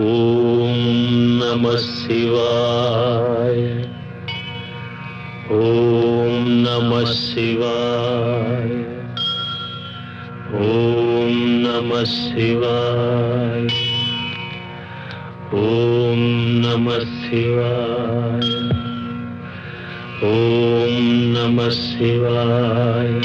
ॐ शिवाय ॐ नमः ॐ नमः शिवाय ॐ शिवाय ॐ नमः शिवाय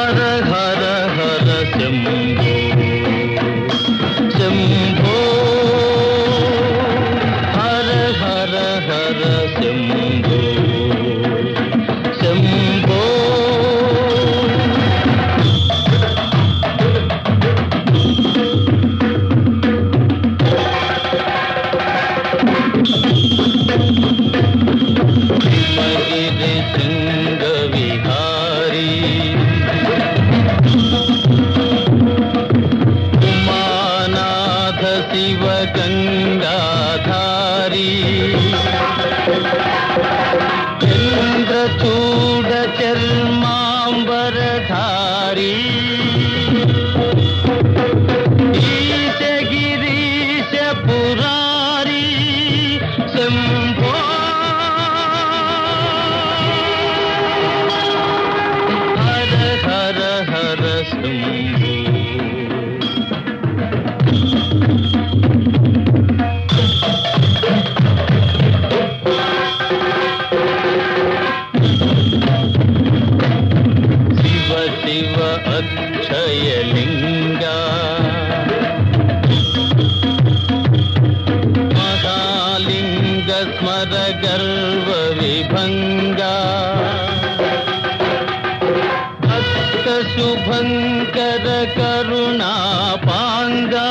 हर हर हर शंभो शंभो हर हर हर शंभो शिव गंगाधारी चंद्रचूड चर्मांबरधारी गिरीश पुरारी शंभो हर हर हर शंभो अच्छयलिङ्गा लिङ्गस्मदर्वविभङ्गा अष्ट शुभङ्गदकरुणापाङ्गा